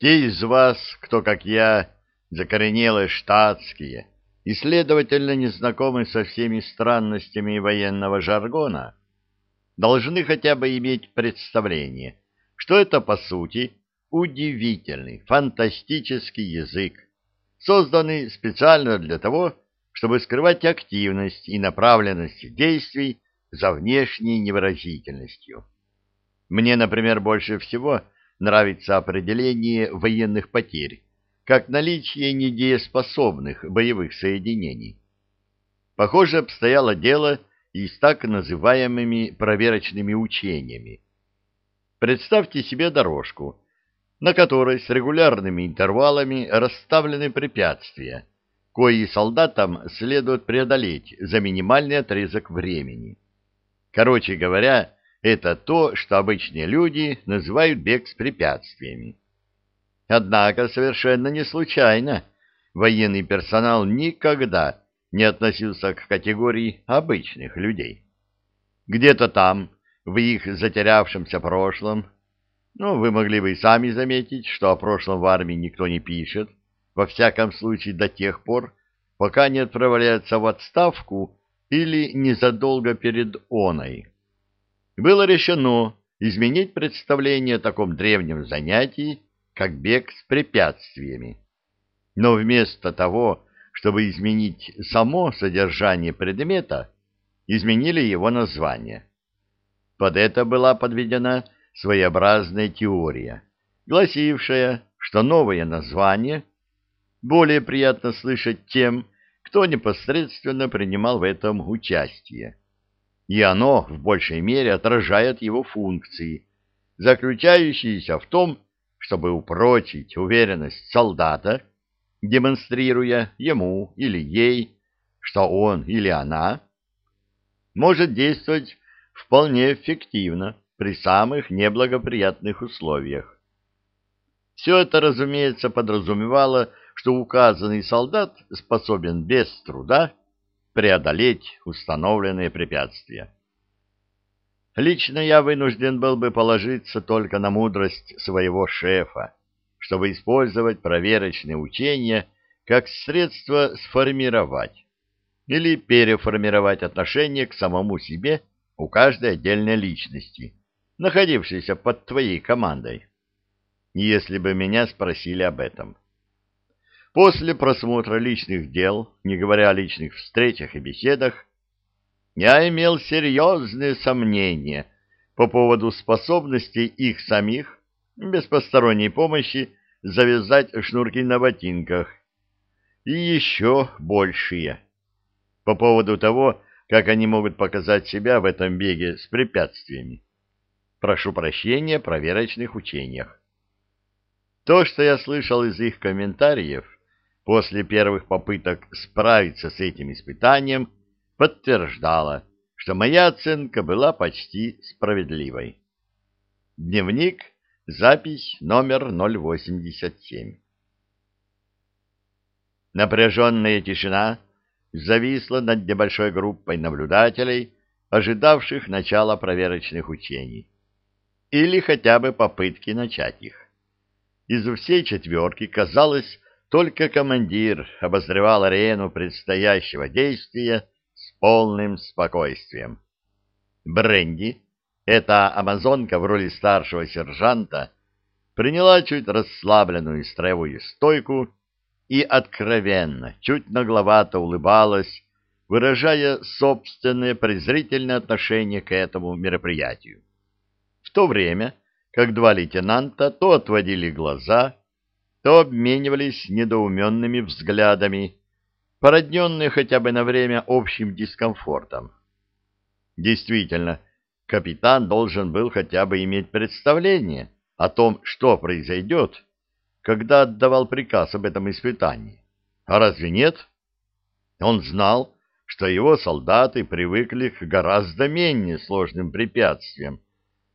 Те из вас, кто, как я, закоренелые штатские и, следовательно, не знакомы со всеми странностями военного жаргона, должны хотя бы иметь представление, что это, по сути, удивительный, фантастический язык, созданный специально для того, чтобы скрывать активность и направленность действий за внешней невыразительностью. Мне, например, больше всего нравится определение военных потерь, как наличие недееспособных боевых соединений. Похоже, обстояло дело и с так называемыми проверочными учениями. Представьте себе дорожку, на которой с регулярными интервалами расставлены препятствия, кои солдатам следует преодолеть за минимальный отрезок времени. Короче говоря, это то, что обычные люди называют бег с препятствиями. Однако совершенно не случайно военный персонал никогда не относился к категории обычных людей. Где-то там, в их затерявшемся прошлом, ну, вы могли бы и сами заметить, что о прошлом в армии никто не пишет, во всяком случае до тех пор, пока не отправляется в отставку или незадолго перед оной. Было решено изменить представление о таком древнем занятии, как бег с препятствиями. Но вместо того, чтобы изменить само содержание предмета, изменили его название. Под это была подведена своеобразная теория, гласившая, что новое название более приятно слышать тем, кто непосредственно принимал в этом участие. И оно в большей мере отражает его функции, заключающиеся в том, чтобы упрочить уверенность солдата, демонстрируя ему или ей, что он или она может действовать вполне эффективно при самых неблагоприятных условиях. Все это, разумеется, подразумевало, что указанный солдат способен без труда преодолеть установленные препятствия. Лично я вынужден был бы положиться только на мудрость своего шефа, чтобы использовать проверочные учения как средство сформировать или переформировать отношение к самому себе у каждой отдельной личности, находившейся под твоей командой, если бы меня спросили об этом. После просмотра личных дел, не говоря о личных встречах и беседах, я имел серьезные сомнения по поводу способности их самих, без посторонней помощи, завязать шнурки на ботинках, и еще большие по поводу того, как они могут показать себя в этом беге с препятствиями. Прошу прощения, проверочных учениях. То, что я слышал из их комментариев после первых попыток справиться с этим испытанием, подтверждала, что моя оценка была почти справедливой. Дневник, запись номер 087. Напряженная тишина зависла над небольшой группой наблюдателей, ожидавших начала проверочных учений. Или хотя бы попытки начать их. Из всей четверки, казалось, только командир обозревал арену предстоящего действия полным спокойствием. Бренди, эта амазонка в роли старшего сержанта, приняла чуть расслабленную строевую стойку и откровенно, чуть нагловато улыбалась, выражая собственное презрительное отношение к этому мероприятию. В то время, как два лейтенанта то отводили глаза, то обменивались недоуменными взглядами, породненные хотя бы на время общим дискомфортом. Действительно, капитан должен был хотя бы иметь представление о том, что произойдет, когда отдавал приказ об этом испытании. А разве нет? Он знал, что его солдаты привыкли к гораздо менее сложным препятствиям,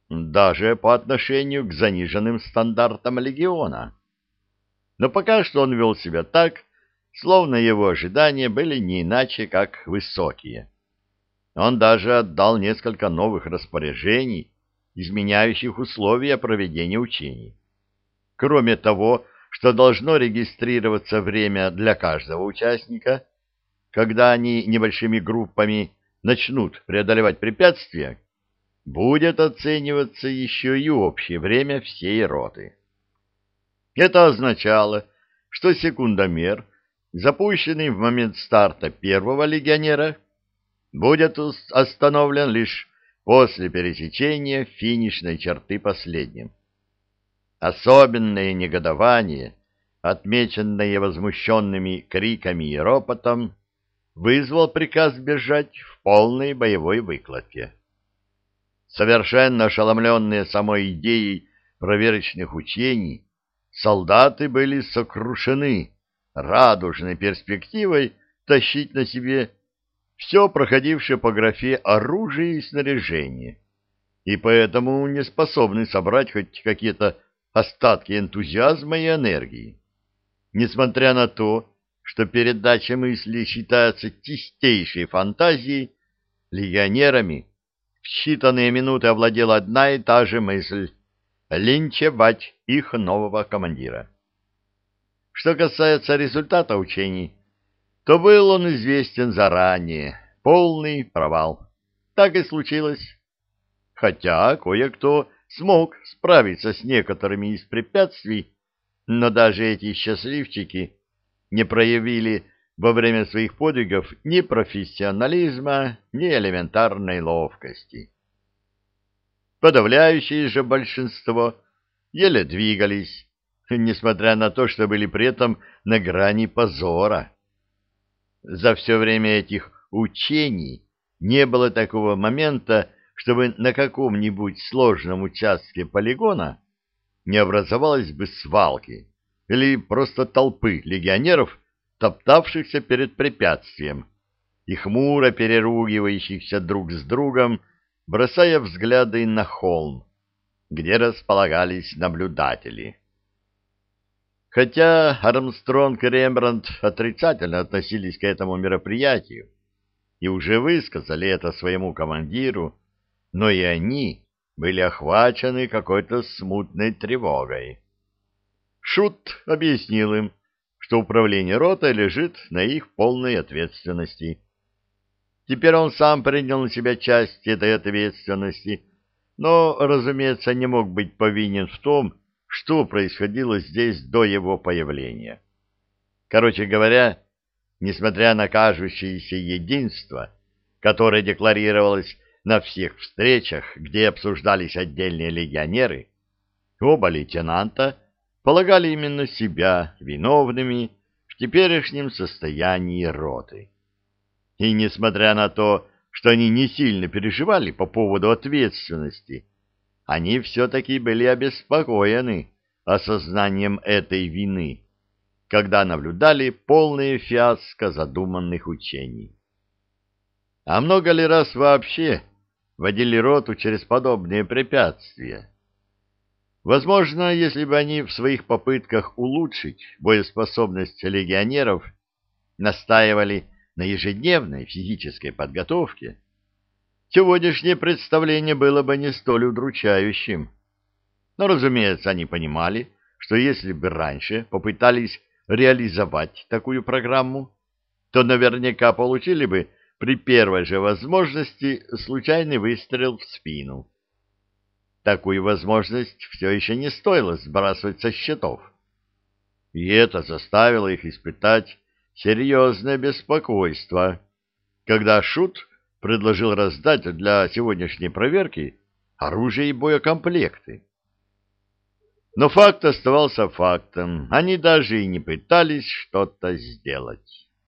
даже по отношению к заниженным стандартам легиона. Но пока что он вел себя так, словно его ожидания были не иначе, как высокие. Он даже отдал несколько новых распоряжений, изменяющих условия проведения учений. кроме того, что должно регистрироваться время для каждого участника, когда они небольшими группами начнут преодолевать препятствия, будет оцениваться еще и общее время всей роты. Это означало, что секундомер, запущенный в момент старта первого легионера, будет остановлен лишь после пересечения финишной черты последним. Особенное негодование, отмеченное возмущенными криками и ропотом, вызвал приказ бежать в полной боевой выкладке. Совершенно ошеломленные самой идеей проверочных учений, солдаты были сокрушены радужной перспективой тащить на себе все проходившее по графе оружие и снаряжение, и поэтому не способны собрать хоть какие-то остатки энтузиазма и энергии. Несмотря на то, что передача мысли считается чистейшей фантазией, легионерами в считанные минуты овладела одна и та же мысль — линчевать их нового командира. Что касается результата учений, то был он известен заранее, полный провал. Так и случилось. Хотя кое-кто смог справиться с некоторыми из препятствий, но даже эти счастливчики не проявили во время своих подвигов ни профессионализма, ни элементарной ловкости. Подавляющее же большинство еле двигались, несмотря на то, что были при этом на грани позора. За все время этих учений не было такого момента, чтобы на каком-нибудь сложном участке полигона не образовалась бы свалки или просто толпы легионеров, топтавшихся перед препятствием и хмуро переругивающихся друг с другом, бросая взгляды на холм, где располагались наблюдатели. Хотя Армстронг и Рембрандт отрицательно относились к этому мероприятию и уже высказали это своему командиру, но и они были охвачены какой-то смутной тревогой. Шут объяснил им, что управление ротой лежит на их полной ответственности. Теперь он сам принял на себя часть этой ответственности, но, разумеется, не мог быть повинен в том, что происходило здесь до его появления. Короче говоря, несмотря на кажущееся единство, которое декларировалось на всех встречах, где обсуждались отдельные легионеры, оба лейтенанта полагали именно себя виновными в теперешнем состоянии роты. И несмотря на то, что они не сильно переживали по поводу ответственности, они все-таки были обеспокоены осознанием этой вины, когда наблюдали полное фиаско задуманных учений. А много ли раз вообще водили роту через подобные препятствия? Возможно, если бы они в своих попытках улучшить боеспособность легионеров настаивали на ежедневной физической подготовке, сегодняшнее представление было бы не столь удручающим. Но, разумеется, они понимали, что если бы раньше попытались реализовать такую программу, то наверняка получили бы при первой же возможности случайный выстрел в спину. Такую возможность все еще не стоило сбрасывать со счетов. И это заставило их испытать серьезное беспокойство, когда Шут предложил раздать для сегодняшней проверки оружие и боекомплекты. Но факт оставался фактом, они даже и не пытались что-то сделать.